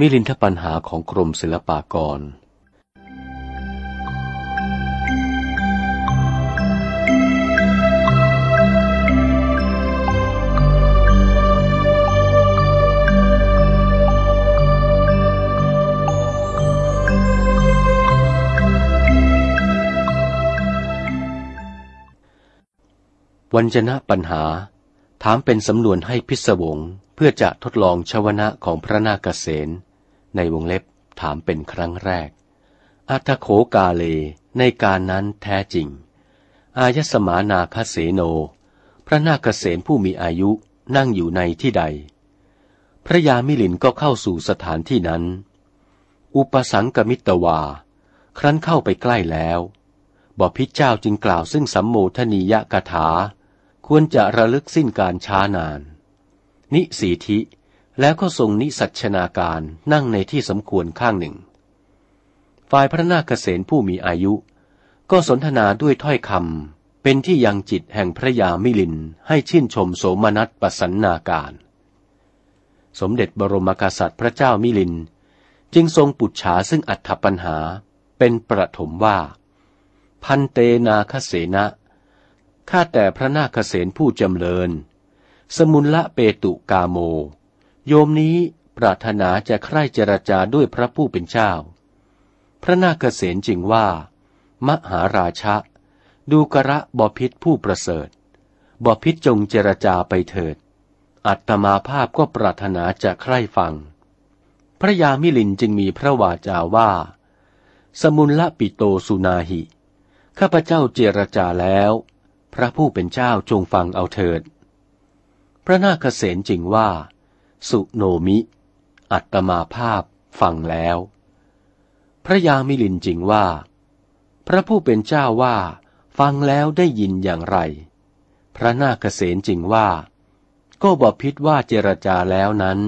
มิลินทปัญหาของกรมศิลปากร วัญจนะปัญหา ถามเป็นสำนวนให้พิศวง เพื่อจะทดลองชวนะของพระนาคเษน ในวงเล็บถามเป็นครั้งแรก อัตโขกาเลในการนั้นแท้จริง อายสมานาคเสโน พระนาคเษนผู้มีอายุนั่งอยู่ในที่ใด พระยามิลินก็เข้าสู่สถานที่นั้น อุปสังกมิตวา ครั้นเข้าไปใกล้แล้วบอพิเจ้าจึงกล่าวซึ่งสัมโมทนียกถา ควรจะระลึกสิ้นการช้านาน นิสีธิ แล้วก็ทรงนิสัชนาการนั่งในที่สมควรข้างหนึ่ง ฝ่ายพระนาคเษนผู้มีอายุ ก็สนทนาด้วยถ้อยคำเป็นที่ยังจิตแห่งพระยามิลินให้ชื่นชมโสมนัสประสันนาการ สมเด็จบรมกษัตริย์พระเจ้ามิลิน จึงทรงปุจฉาซึ่งอัถปัญหาเป็นประถมว่า พันเตนาคเสนะข้าแต่พระนาคเษนผู้จำเริญ สมุลละเปตุกาโม โยมนี้ปรารถนาจะใคร่เจรจาด้วยพระผู้เป็นเจ้า พระนาคเษนจริงว่า มหาราชะ ดูกระบอพิษผู้ประเสริฐบอพิษจงเจรจาไปเถิด อัตมาภาพก็ปรารถนาจะใคร่ฟัง พระยามิลินจึงมีพระวาจาว่า สมุลละปิโตสุนาหิ ข้าพเจ้าเจรจาแล้ว พระผู้เป็นเจ้าจงฟังเอาเถิด พระนาคเษนจริงว่า สุโนมิ อัตมาภาพฟังแล้ว พระยามิลินจริงว่า พระผู้เป็นเจ้าว่า ฟังแล้วได้ยินอย่างไร พระนาคเษนจริงว่า ก็บอพิษว่าเจรจาแล้วนั้น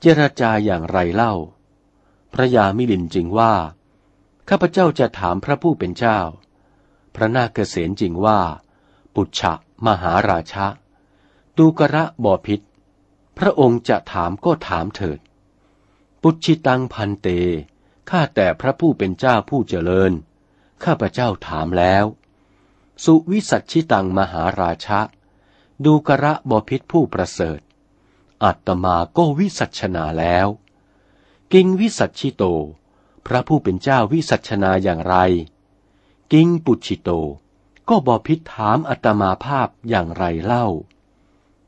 เจรจาอย่างไรเล่า พระยามิลินจริงว่า ข้าพเจ้าจะถามพระผู้เป็นเจ้า พระนาคเษนจริงว่า ปุจฉะมหาราชะตูกระบอพิษ พระองค์จะถามก็ถามเถิด ปุชิตังพันเต ข้าแต่พระผู้เป็นเจ้าผู้เจริญ ข้าพระเจ้าถามแล้ว สุวิสัชชิตังมหาราชะ ดูกระบพิษผู้ประเสริฐ อัตมาก็วิสัชนาแล้ว กิงวิสัชชิโต พระผู้เป็นเจ้าวิสัชนาอย่างไร กิงปุชิโต ก็บอพิษถามอัตมาภาพอย่างไรเล่า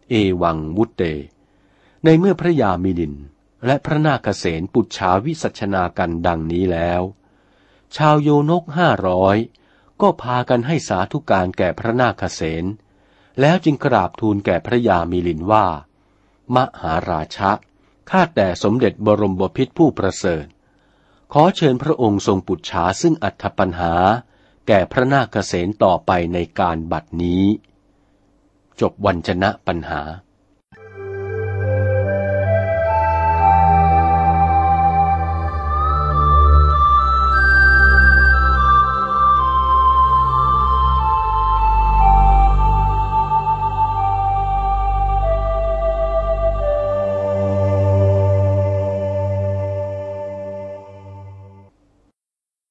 เอวังวุตเต ในเมื่อพระยามิลินและพระนาคเษนปุจฉาวิสัชนากันดังนี้แล้ว ชาวโยนกห้าร้อยก็พากันให้สาธุการแก่พระนาคเษนแล้วจึงกราบทูลแก่พระยามิลินว่า มหาราชะข้าแต่สมเด็จบรมบพิษผู้ประเสริฐ ขอเชิญพระองค์ทรงปุจฉาซึ่งอัธปัญหา แก่พระนาคเษนต่อไปในการบัดนี้ จบวันชนะปัญหา